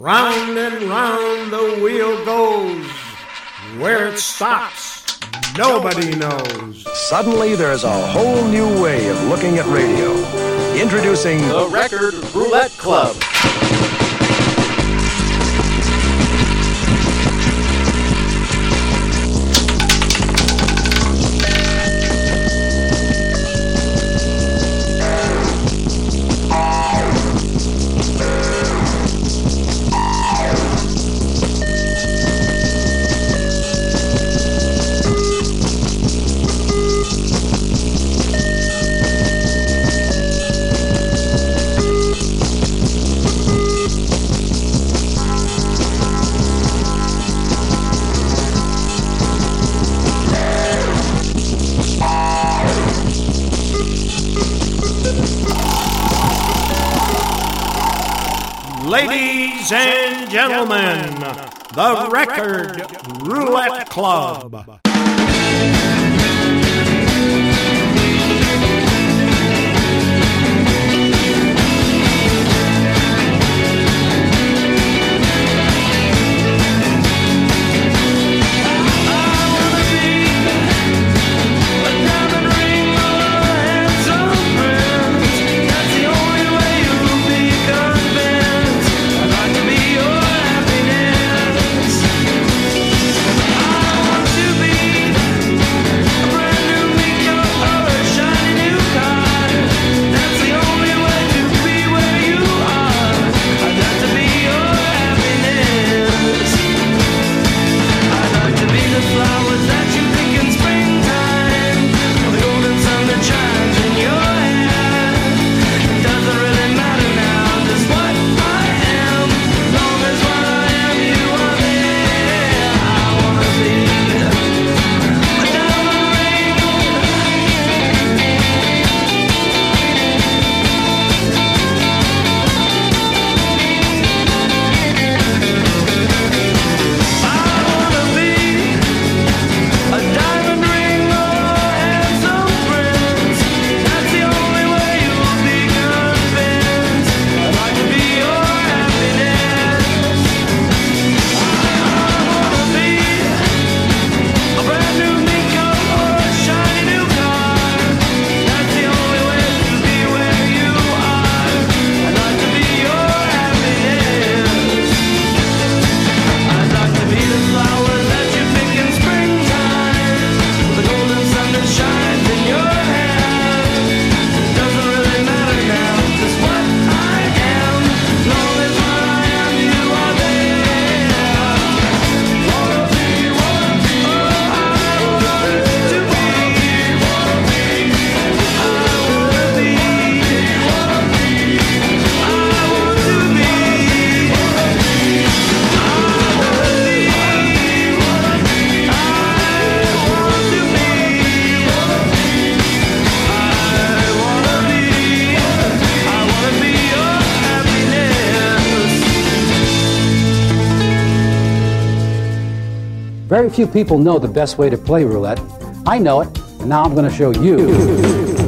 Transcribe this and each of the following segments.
Round and round the wheel goes. Where it stops, nobody knows. Suddenly, there's a whole new way of looking at radio. Introducing The Record Roulette Club. The Record Roulette Club. Very few people know the best way to play roulette. I know it, and now I'm going to show you.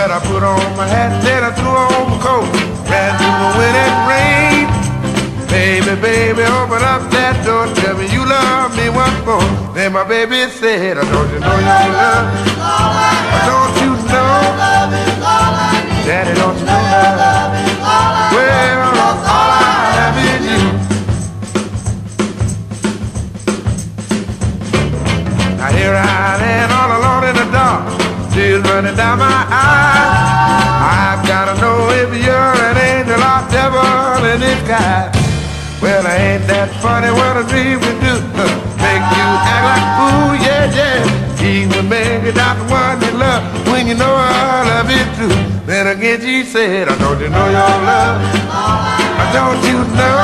Well, I put on my hat, then I threw on my coat. Ran through the wind and rain. Baby, baby, open up that door. Tell me you love me once more. Then my baby said, I don't you know your love? I don't you know? Daddy, don't you know love? Well, all I have is you. Now here I am all alone tears running down my eyes. I've gotta know if you're an angel or devil in disguise. Well, ain't that funny what a dream can do? Make you act like a fool, yeah, yeah. Even it out the one you love when you know our love is true. Then again, she said, I don't you know your love? I don't you know?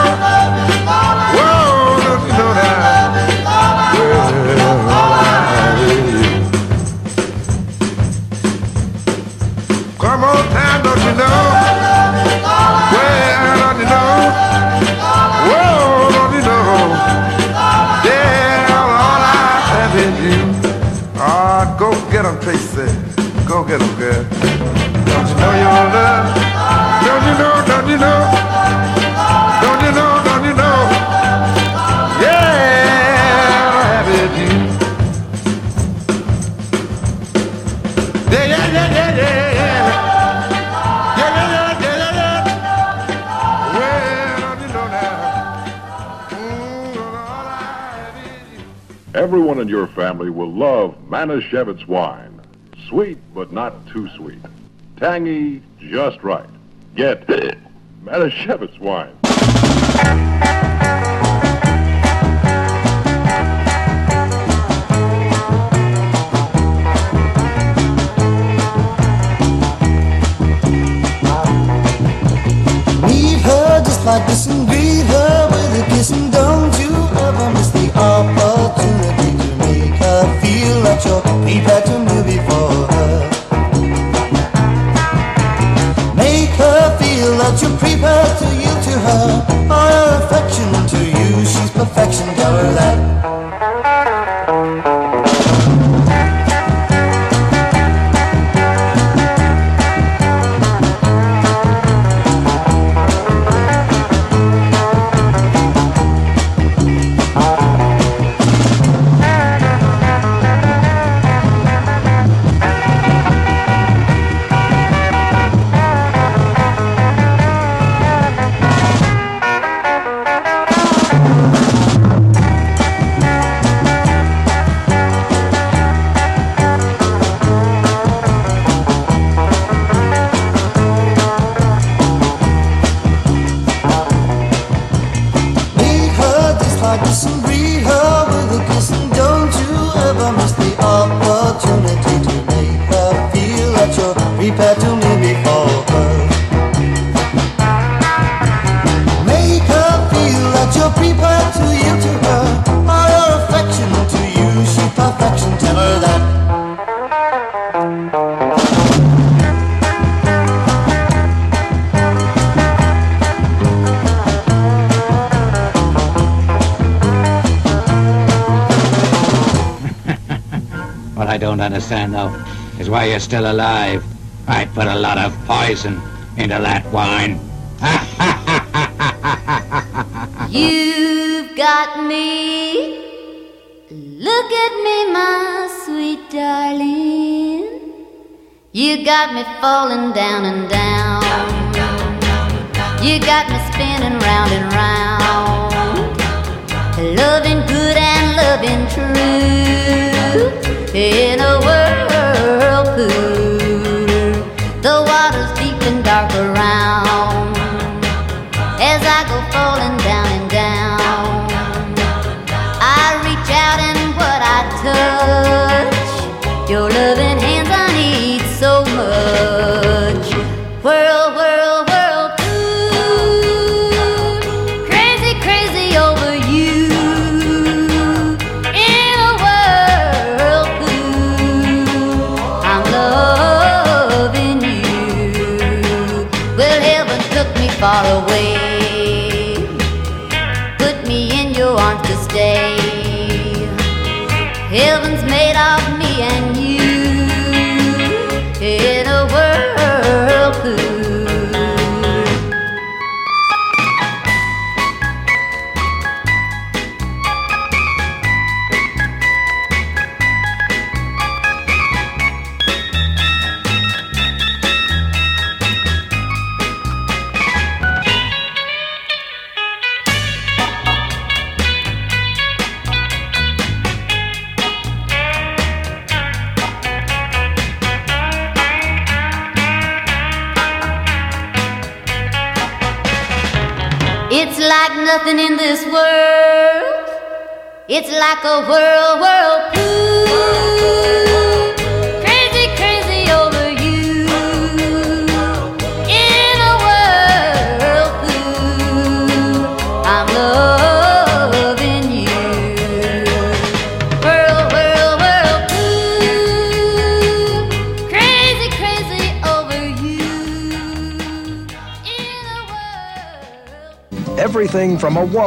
Whoa, don't you know that? Well, one more time, don't you know? Well, don't you know? Whoa, don't you know? Yeah, all I have is you. Ah, go get 'em, Tracy. Go get 'em, girl. Don't you know your love? Everyone in your family will love Manischewitz wine. Sweet, but not too sweet. Tangy, just right. Get Manischewitz wine. We've heard just like this All our affection to you, she's perfection, tell her that you're still alive. I put a lot of poison into that wine. You've got me. Look at me, my sweet darling. You got me falling down and down. You got me spinning round and round. Loving good and loving true. In a world cool. The water's deep and dark around as I go falling down and down. I reach out and what I touch, your loving.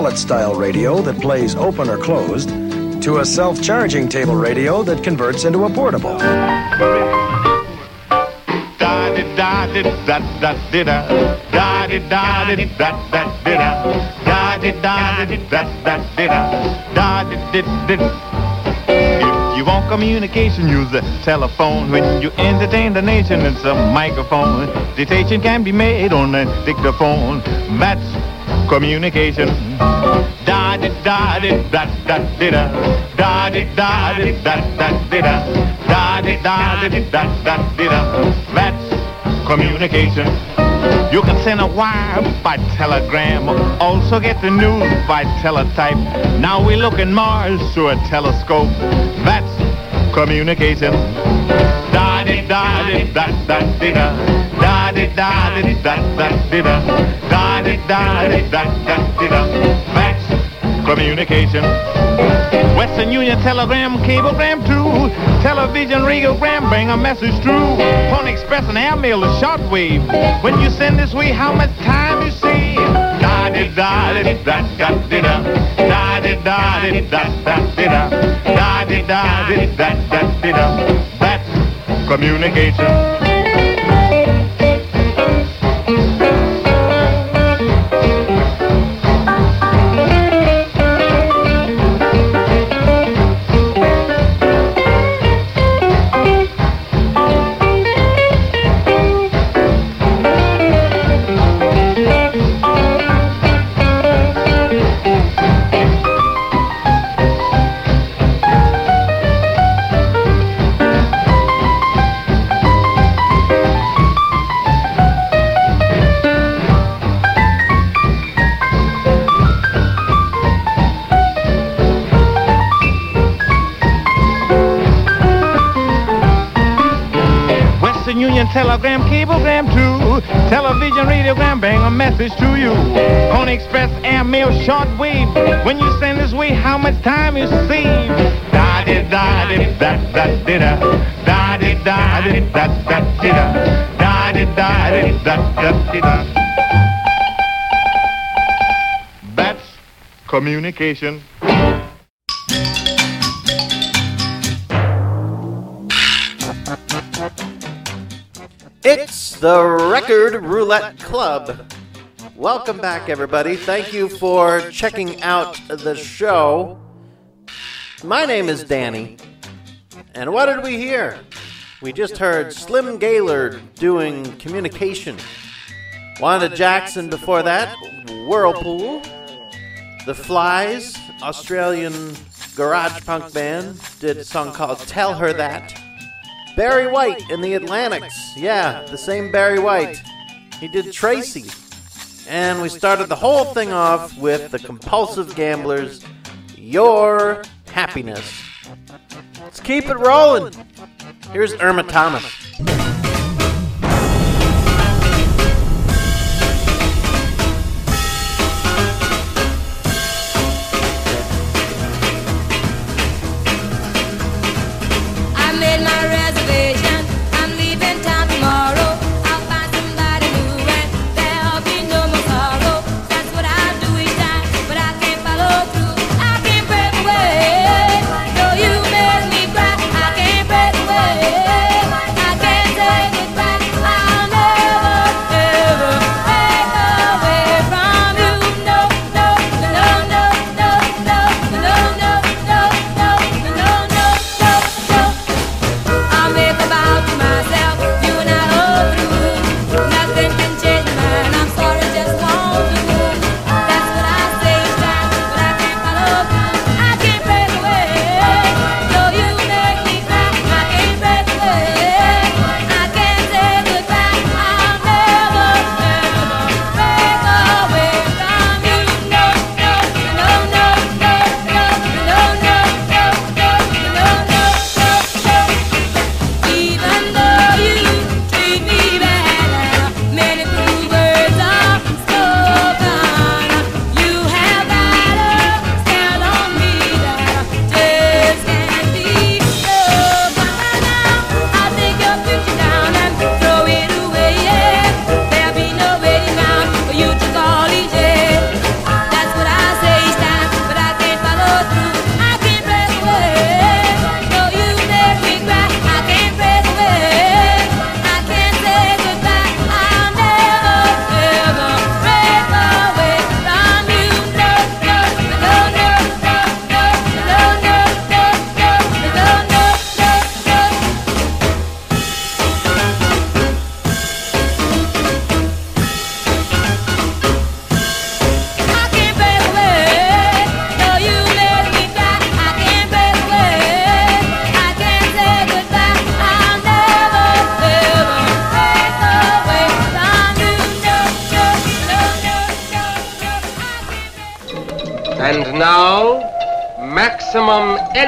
pallet style radio that plays open or closed to a self charging table radio that converts into a portable. If you want communication, use a telephone. When you entertain the nation, it's a microphone. Dictation can be made on a dictaphone. That's communication. Da di da di da da di da da di da di da da di da da di da di da da di da. That's communication. You can send a wire by telegram, also get the news by teletype. Now we look in Mars through a telescope. That's communication. Da di da di da da di da da di da di da da di da da di da di da da di da. That's communication. Western Union telegram, cablegram too. Television, radiogram, bring a message through. Pony Express and airmail, a shortwave. When you send this way, how much time you save? Da di da di da da di da da di da di da da di da da di da di da da di da. That's communication. Telegram, cablegram too. Television, radiogram, bring a message to you. Pony Express, airmail, shortwave. When you send this way, how much time you save? Da di da di da da di da da di da di da da di da da di da di da da di da. That's communication. It's the Record Roulette Club. Welcome back, everybody. Thank you for checking out the show. My name is Danny. And what did we hear? We just heard Slim Gaillard doing communication. Wanda Jackson before that, Whirlpool. The Flies, Australian garage punk band, did a song called Tell Her That. Barry White in the Atlantics. Yeah, the same Barry White. He did Tracy. And we started the whole thing off with the Compulsive Gamblers, Your Happiness. Let's keep it rolling. Here's Irma Thomas.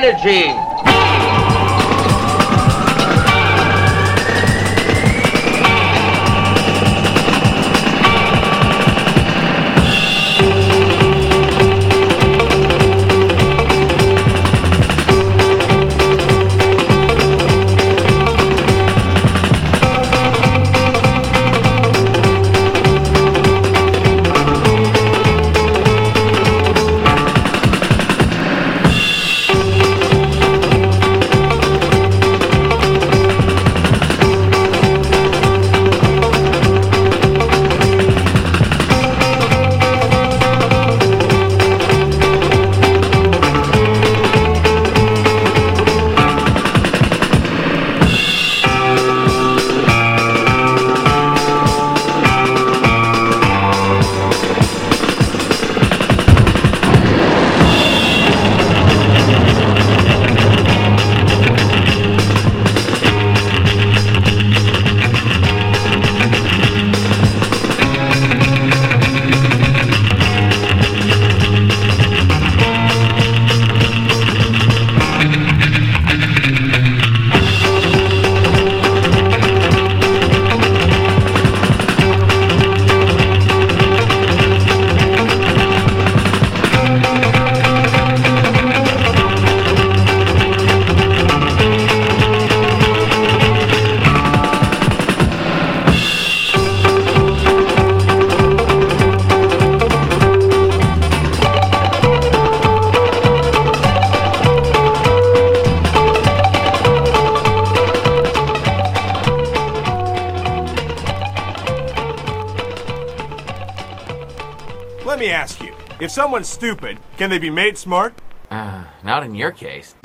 energy. someone's stupid, can they be made smart? Uh, not in your case.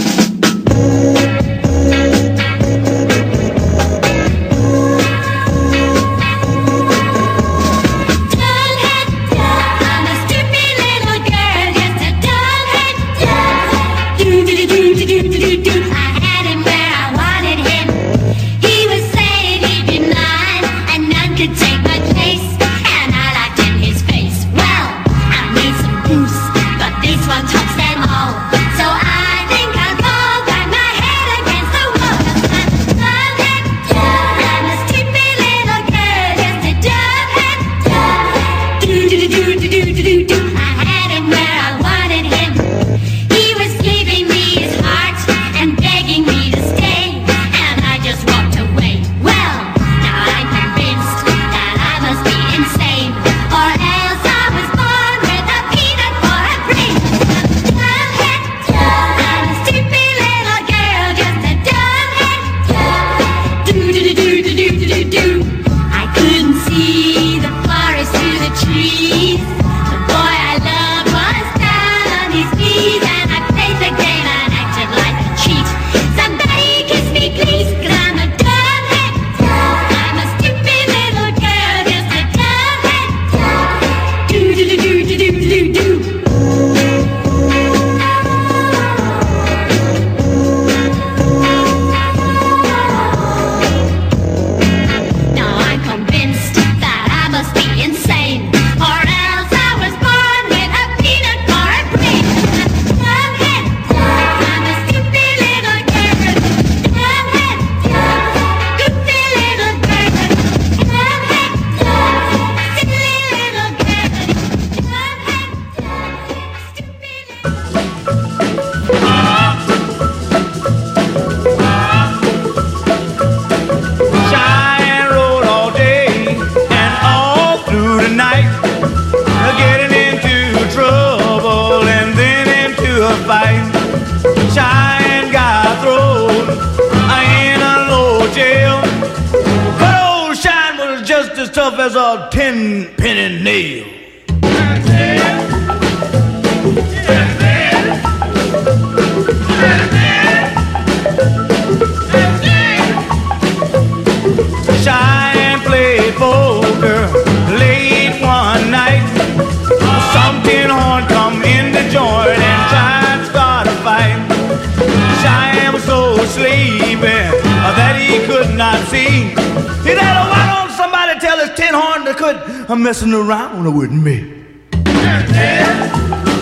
messing around with me. Yeah, yeah.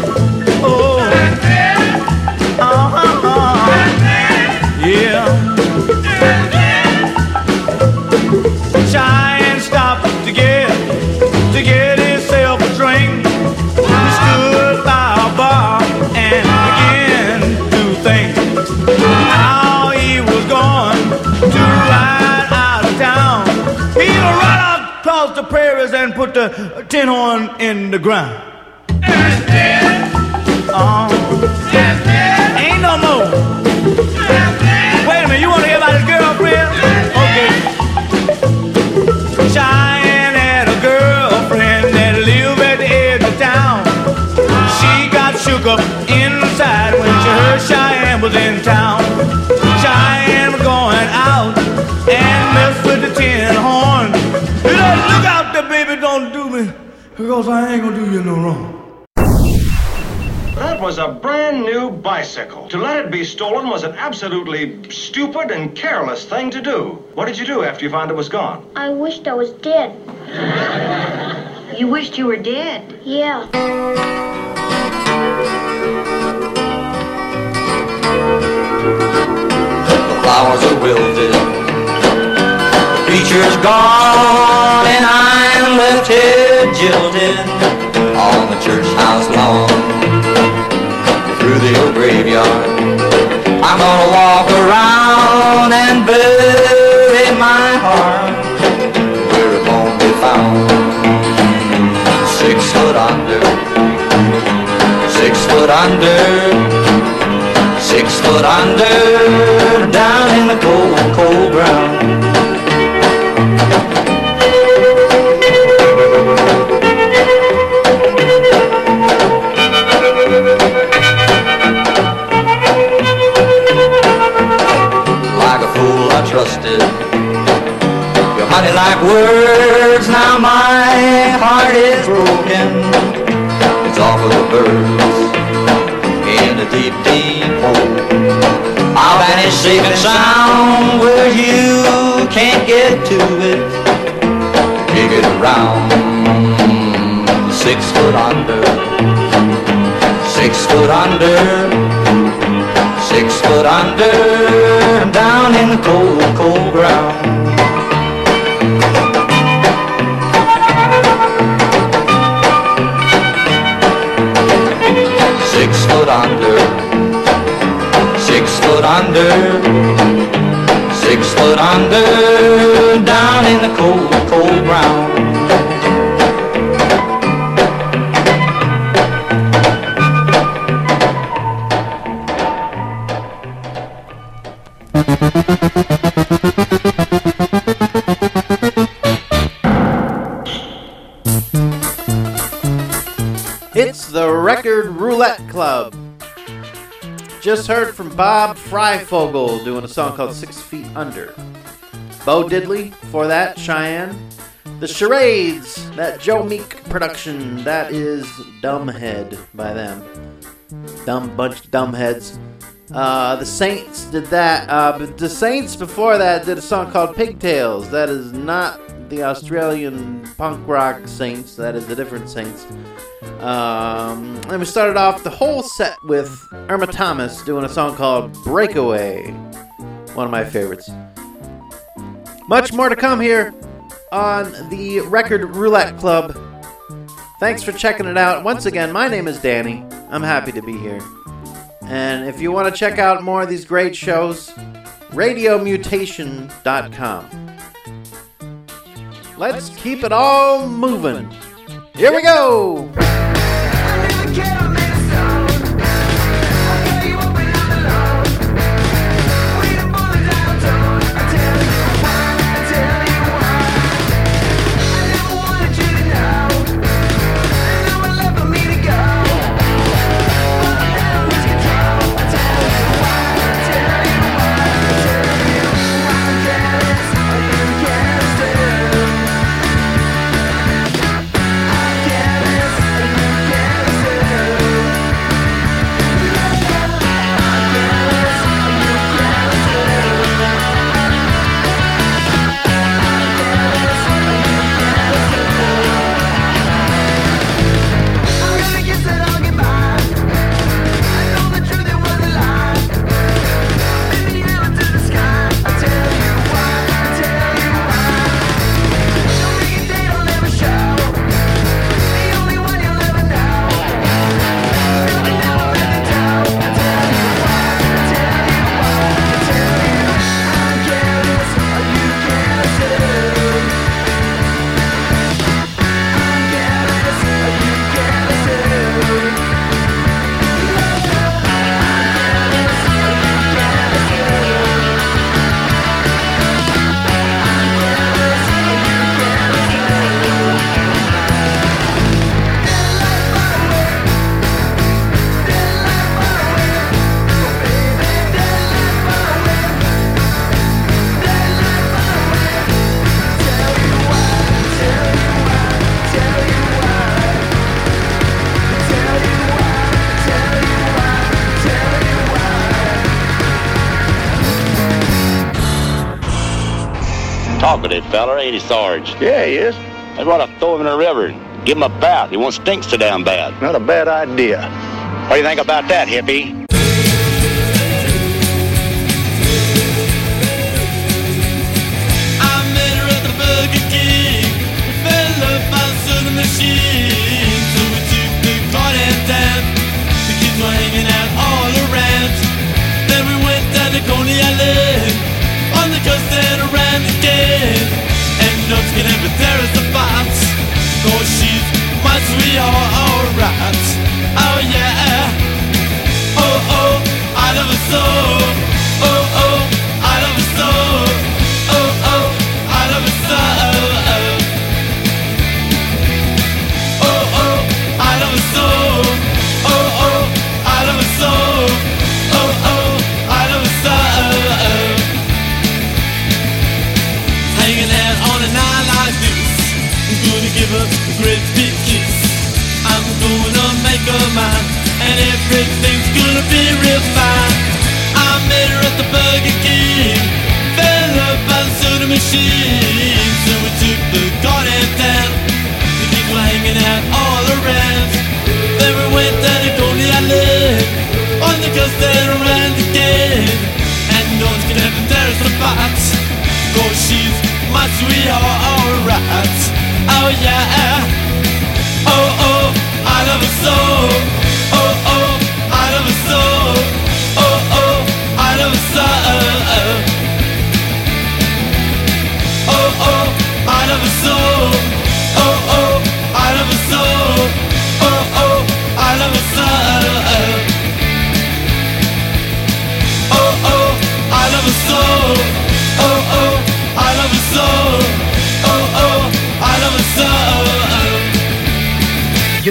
Put the tin horn in the ground. Because I ain't gonna do you no wrong. That was a brand new bicycle. To let it be stolen was an absolutely stupid and careless thing to do. What did you do after you found it was gone? I wished I was dead. You wished you were dead. Yeah. Jilted on the church house lawn. Through the old graveyard, I'm gonna walk around and bury my heart where it won't be found. Six foot under, six foot under. Six foot under, trusted. Your honey like words, now my heart is broken. It's all for the birds in the deep, deep hole. I'll vanish safe and sound where you can't get to it. Dig it around six foot under, six foot under, foot under, down in the cold, cold ground. Six foot under, six foot under, six foot under, down in the cold, cold ground. Just heard from Bob Fryfogle doing a song called Six Feet Under. Bo Diddley, for that, Cheyenne. The Sharades, that Joe Meek production, that is Dumbhead by them. Dumb bunch of dumbheads. Uh, the Saints did that. Uh, but the Saints before that did a song called Pigtails. That is not the Australian punk rock Saints. That is the different Saints. Um, and we started off the whole set with Irma Thomas doing a song called Breakaway. One of my favorites. Much more to come here on the Record Roulette Club. Thanks for checking it out. Once again, my name is Danny. I'm happy to be here. And if you want to check out more of these great shows, radiomutation.com. Let's keep it all moving. Here we go. Sarge? Yeah, he is. I'd rather throw him in the river and give him a bath. He won't stink so damn bad. Not a bad idea. What do you think about that, hippie?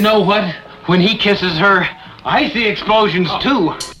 know what? When he kisses her, I see explosions too.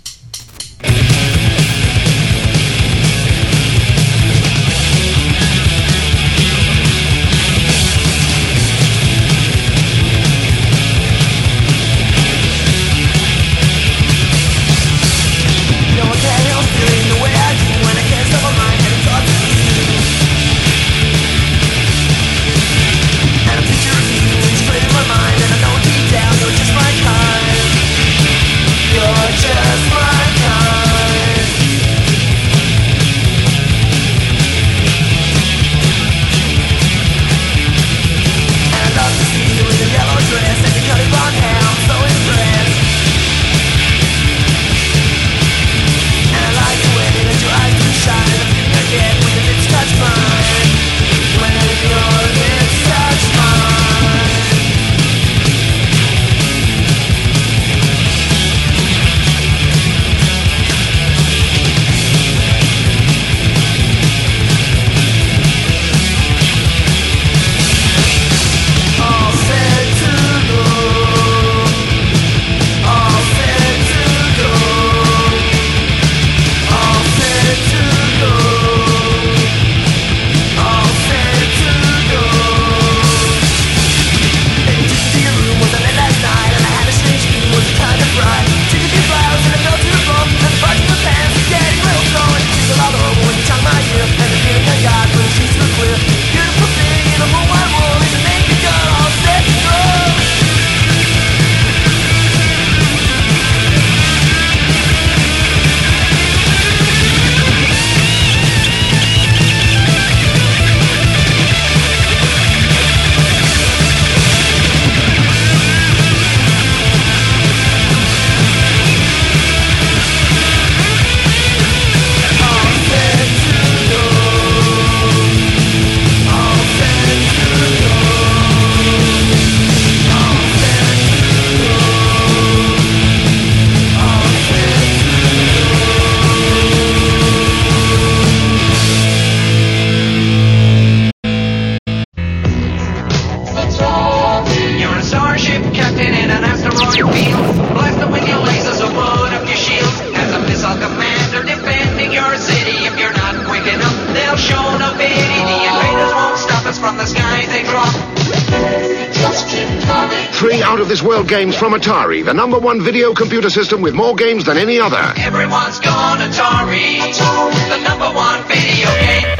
The number one video computer system with more games than any other. Everyone's gone Atari, Atari. the number one video game.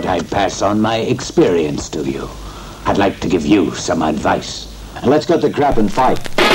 thought I'd pass on my experience to you. I'd like to give you some advice. Let's get the crap and fight.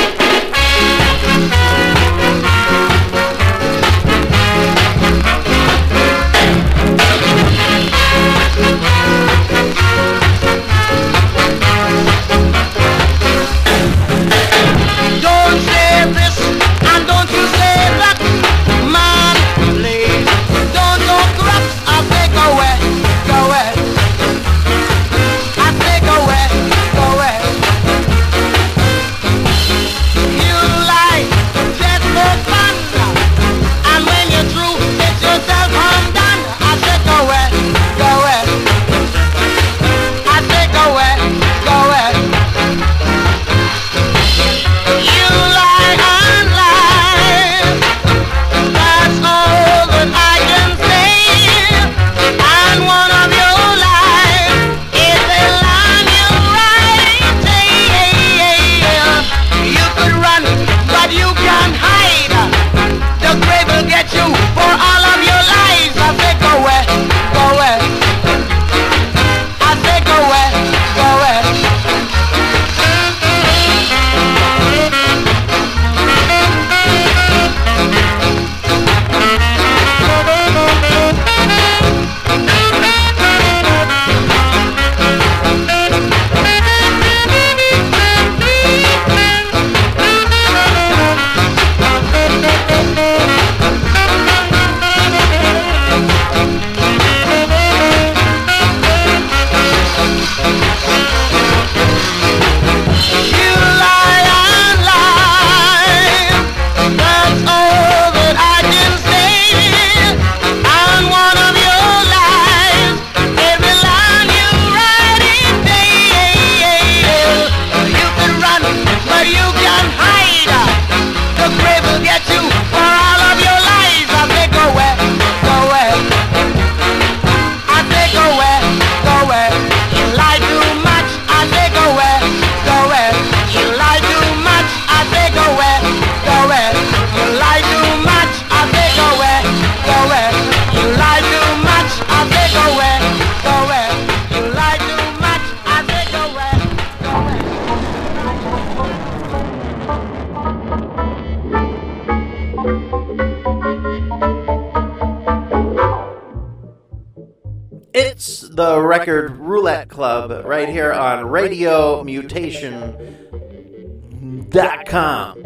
Opal.com.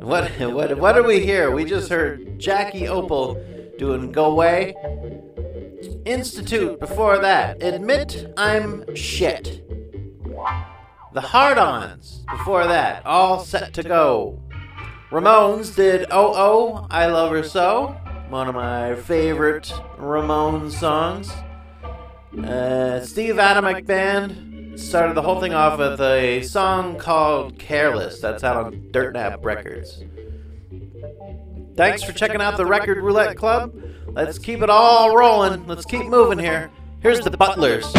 What, what, what are we here? We just heard Jackie Opel doing Go Away. Institute before that. Admit I'm shit. The Hard Ons before that. All set to go. Ramones did Oh Oh, I Love Her So. One of my favorite Ramones songs. Uh, Steve Adamyk Band started the whole thing off with a song called Careless that's out on Dirt Nap Records. Thanks for checking out the Record Roulette Club. Let's keep it all rolling. Let's keep moving here. Here's the Butlers.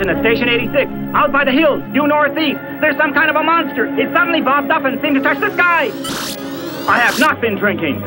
In at Station 86, out by the hills, due northeast. There's some kind of a monster. It suddenly bobbed up and seemed to touch the sky. I have not been drinking.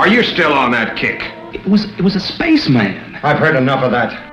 Are you still on that kick? It was, it was a spaceman. I've heard enough of that.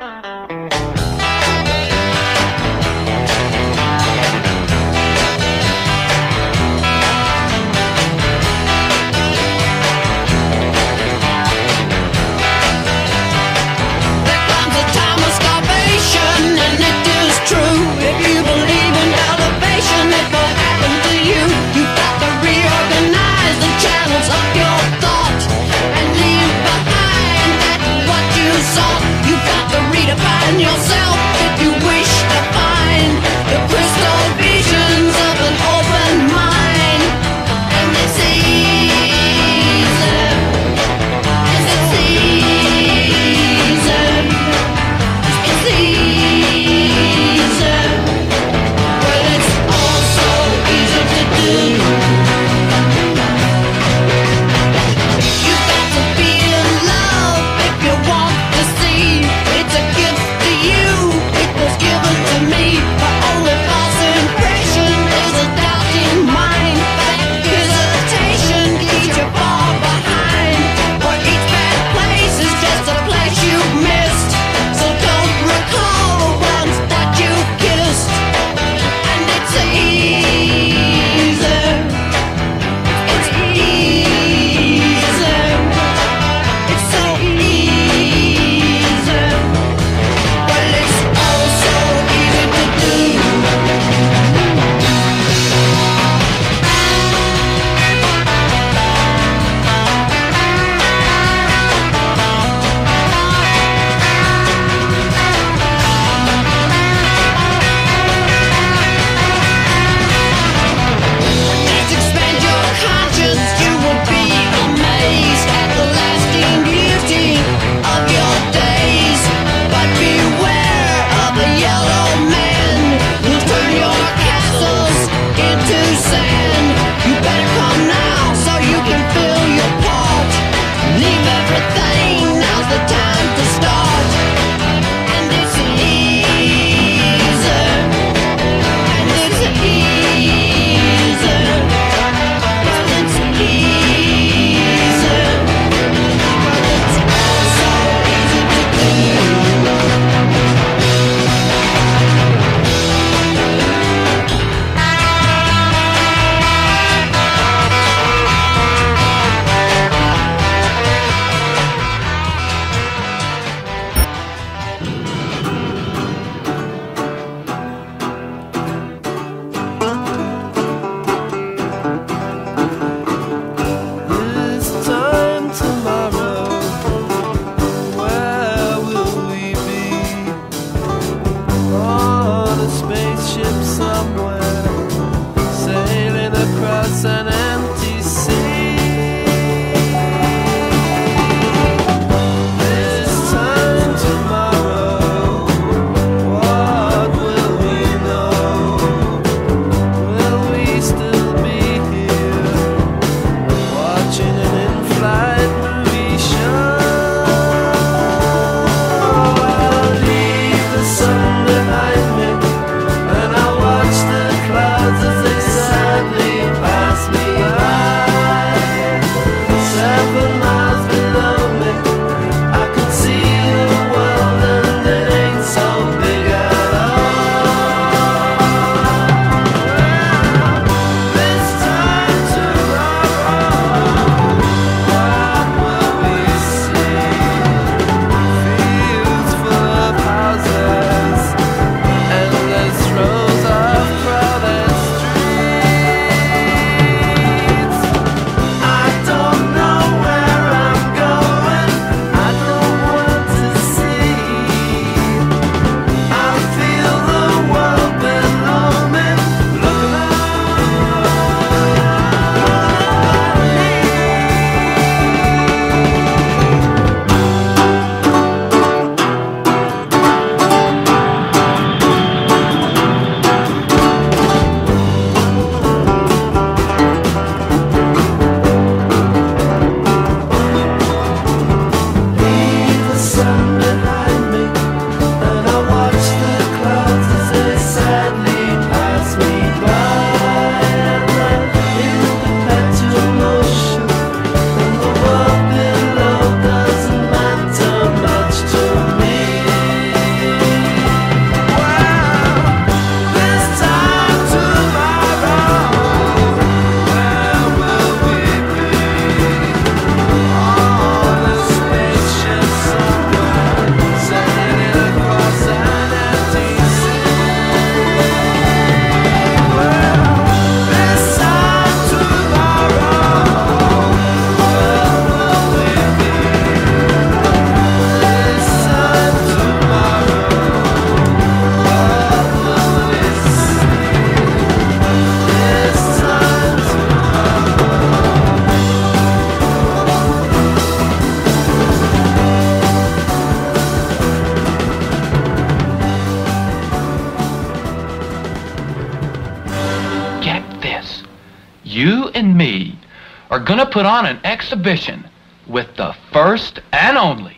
Are gonna put on an exhibition with the first and only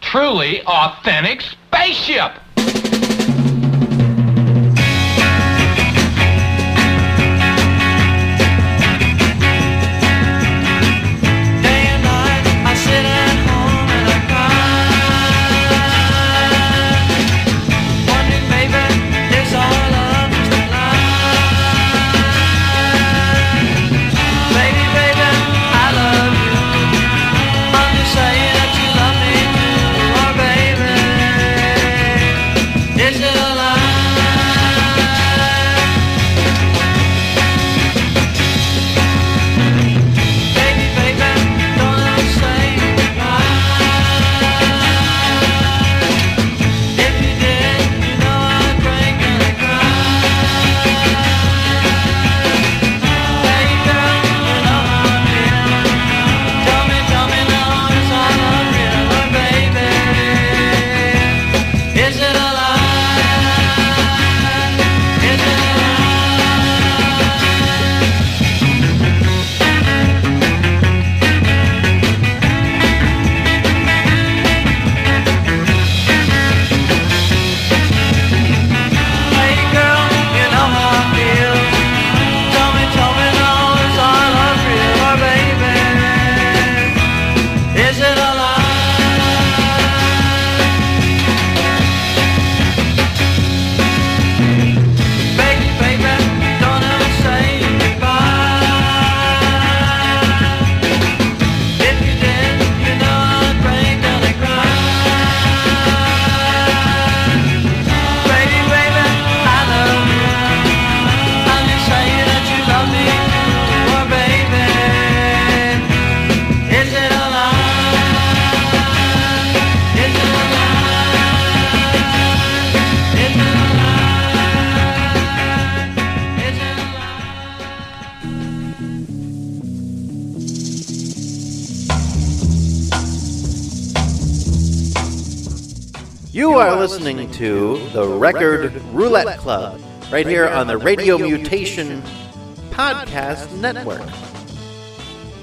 truly authentic spaceship. Record Roulette Club right here on the Radio Mutation Podcast Network.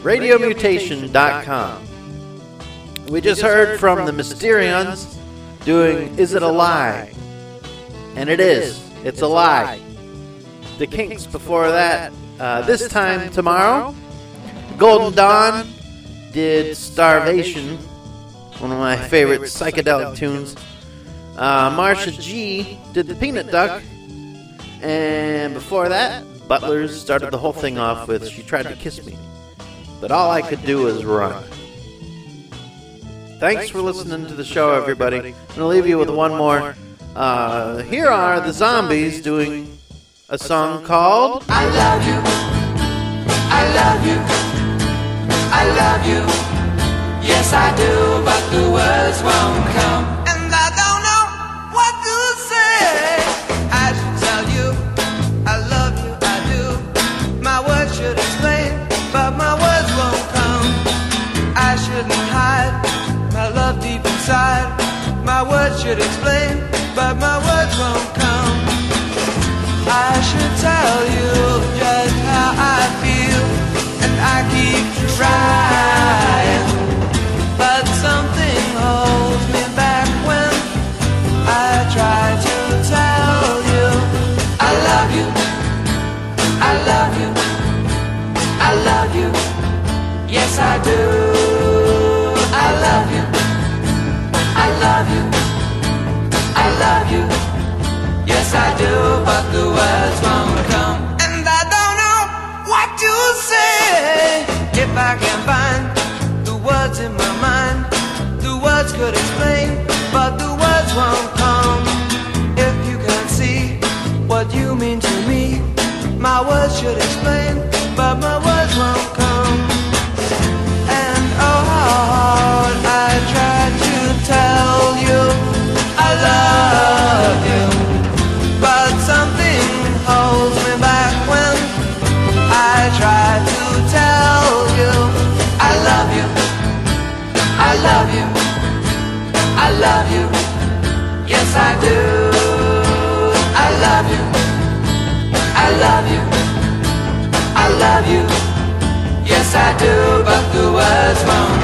RadioMutation.com. We just heard from the Mysterions doing Is It a Lie? And it is. It's a lie. The Kinks before that. Uh, this time tomorrow, Golden Dawn did Starvation, one of my favorite psychedelic tunes. Uh, Marsha Gee did the Peanut Duck, and before that, Butlers started the whole thing off with She Tried to Kiss Me. But all I could do was run. Thanks for listening to the show, everybody. I'm going to leave you with one more. Uh, here are the Zombies doing a song called I love you. I love you. I love you. Yes, I do, but the words won't come. I can't find the words in my mind, the words could explain, but the words won't come. If you can see what you mean to me, my words should explain, but my words won't come. I do, but the words won't